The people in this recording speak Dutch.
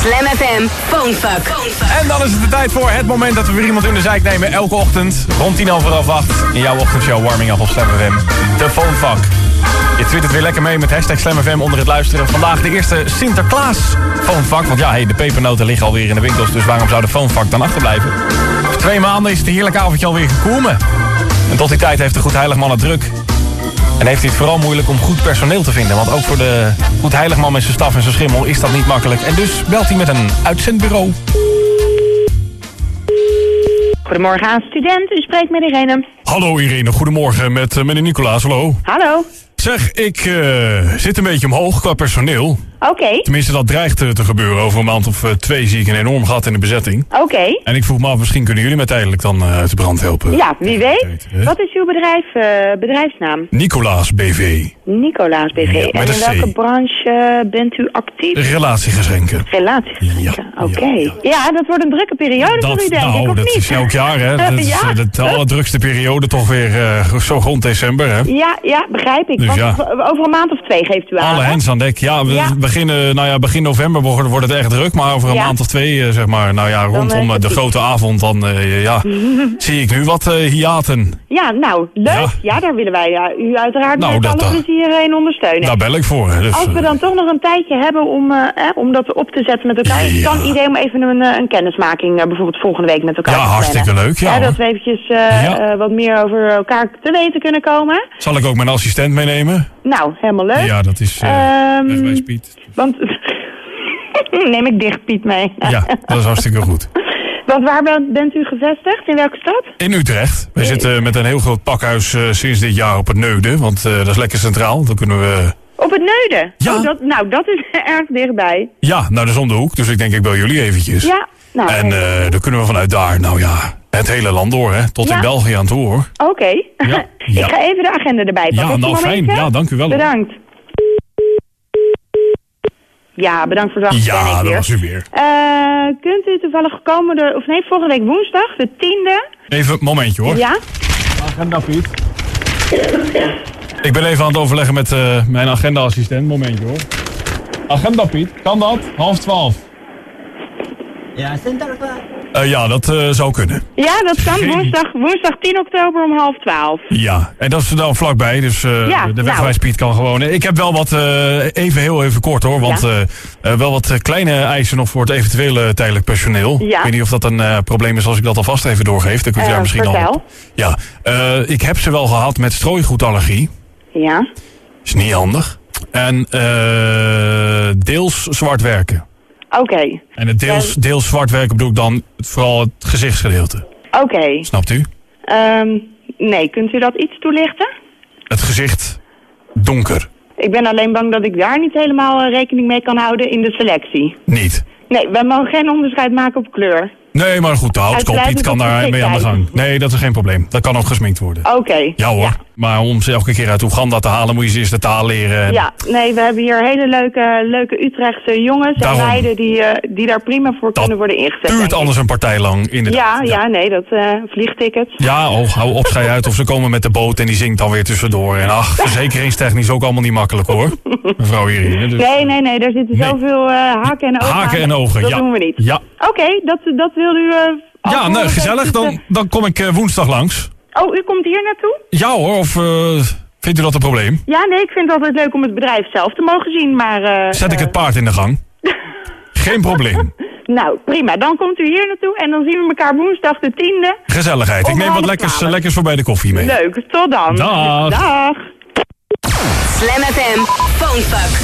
Slam FM Phonefuck. En dan is het de tijd voor het moment dat we weer iemand in de zijk nemen. Elke ochtend rond 10 over half 8 in jouw ochtendshow Warming Up op Slam FM. De Phonefuck. Je twittert weer lekker mee met hashtag Slam FM onder het luisteren. Vandaag de eerste Sinterklaas Phonefuck. Want ja, hey, de pepernoten liggen alweer in de winkels. Dus waarom zou de Phonefuck dan achterblijven? Over twee maanden is het heerlijk avondje alweer gekomen. En tot die tijd heeft de Goed Heiligman het druk. En heeft hij het vooral moeilijk om goed personeel te vinden. Want ook voor de Goed Heiligman met zijn staf en zijn schimmel is dat niet makkelijk. En dus belt hij met een uitzendbureau. Goedemorgen aan student, u spreekt met Irene. Hallo Irene, goedemorgen met uh, meneer Nicolaas, hallo. Hallo. Zeg, ik uh, zit een beetje omhoog qua personeel. Oké. Okay. Tenminste, dat dreigt uh, te gebeuren. Over een maand of uh, twee zie ik een enorm gat in de bezetting. Oké. Okay. En ik vroeg me af, misschien kunnen jullie mij tijdelijk dan uit de brand helpen. Ja, wie weet. Wat is uw bedrijf, bedrijfsnaam? Nicolaas BV. Nicolaas BV. Ja, en in welke branche bent u actief? Relatiegeschenken. Relatiegeschenken, ja, oké. Okay. Ja, ja, dat wordt een drukke periode dat, voor u, denk nou, ik, of dat niet? is elk jaar, hè. Dat is de allerdrukste periode toch weer zo rond december, hè. Ja, ja, begrijp ik. Dus Want over een maand of twee geeft u aan. Alle hens aan dek. Ja, we Ja. beginnen, nou ja, begin november wordt, wordt het echt druk. Maar over een Ja. maand of twee, eh, zeg maar, nou ja, rondom eh, eh, de grote avond, dan eh, ja, zie ik nu wat eh, hiaten. Ja, nou, leuk. Ja. Ja, daar willen wij ja, u uiteraard Nou, met dat- alle plezier in ondersteunen. Daar bel ik voor. Dus, Als we eh, dan toch nog een tijdje hebben om, eh, eh, om dat op te zetten met elkaar, is het Ja. dan idee om even een, eh, een kennismaking eh, bijvoorbeeld volgende week met elkaar Ja, te plannen. hartstikke leuk, ja, dat we eventjes eh, Ja. eh, wat meer over elkaar te weten kunnen komen. zal ik ook mijn assistent meenemen? Nou, helemaal leuk. Ja, dat is eh Ehm, wegwijs Piet. Want neem ik dicht Piet mee. Ja, dat is hartstikke goed. Want waar bent, u gevestigd? In welke stad? In Utrecht. We zitten met een heel groot pakhuis eh, sinds dit jaar op het Neuden. Want eh, dat is lekker centraal. Dan kunnen we... Op het Neuden. Ja. Oh, dat, nou, dat is erg dichtbij. Ja, nou, dat is om de hoek. Dus ik denk, ik bel jullie eventjes. Ja. Nou, En eh, dan kunnen we vanuit daar, nou ja, het hele land door, hè. Tot in. België aan toe, hoor. Oké. Ja. ik ga even de agenda erbij pakken. Ja, nou fijn. Ja, dank u wel. Bedankt. Ja, bedankt voor de wacht. ben Ja, ik dat weer. was u weer. Eh, kunt u toevallig komende, of nee, volgende week woensdag, de tiende? Even een momentje, hoor. Ja? Agenda, Piet. Ik ben even aan het overleggen met eh, mijn agenda-assistent. Momentje, hoor. Agenda, Piet. Kan dat? Half twaalf. Ja, Sinterklaas. Eh, ja, dat eh, zou kunnen. Ja, dat kan. Geen- Woensdag, woensdag 10 oktober om half twaalf. Ja, en dat is dan vlakbij, dus eh, Ja, de nou. wegwijspiet kan gewoon. Ik heb wel wat, eh, even heel even kort hoor, want Ja. wel wat kleine eisen nog voor het eventuele tijdelijk personeel. Ja. Ik weet niet of dat een eh, probleem is als ik dat alvast even doorgeef. Dan kunt u Eh, daar misschien al vertel. op. Ja, eh, ik heb ze wel gehad met strooigoedallergie. Ja? Is niet handig. En eh, deels zwart werken. Oké. En het deels, deels zwart werken bedoel ik dan vooral het gezichtsgedeelte. Oké. Snapt u? Ehm, nee, kunt u dat iets toelichten? Het gezicht donker. Ik ben alleen bang dat ik daar niet helemaal eh, rekening mee kan houden in de selectie. Niet. Nee, wij mogen geen onderscheid maken op kleur. Nee, maar goed, de houtskool Piet Uitsluitend kan daar mee aan de gang. Nee, dat is geen probleem. Dat kan ook gesminkt worden. Oké. Ja hoor. Maar om ze elke keer uit Oeganda te halen, moet je ze eerst de taal leren. En Ja, nee, we hebben hier hele leuke, leuke Utrechtse jongens Daarom. en meiden die, eh, die daar prima voor Dat kunnen worden ingezet. duurt anders een partij lang, inderdaad. Ja, ja, nee, dat eh vliegtickets. Ja, oh, hou op, schij uit. Of ze komen met de boot en die zinkt dan weer tussendoor. En ach, verzekeringstechnisch ook allemaal niet makkelijk hoor. Mevrouw Irene. Dus Nee, nee, nee, daar zitten Nee. zoveel eh, haken en ogen Haken aan. en ogen, Dat ja. doen we niet. Ja, Oké, dat, dat wil u... eh, ja nou, gezellig. dat is, Dan, dan kom ik eh, woensdag langs. eh, Oh, u komt hier naartoe? Ja hoor, of eh, vindt u dat een probleem? Ja, nee, ik vind het altijd leuk om het bedrijf zelf te mogen zien, maar... eh, Zet ik eh, het paard in de gang? Geen probleem. Nou, prima. Dan komt u hier naartoe en dan zien we elkaar woensdag de tiende. Gezelligheid. Ik neem wat lekkers, lekkers voor bij de koffie mee. Leuk, tot dan. Dag. Dag. Slam FM Phonefuck.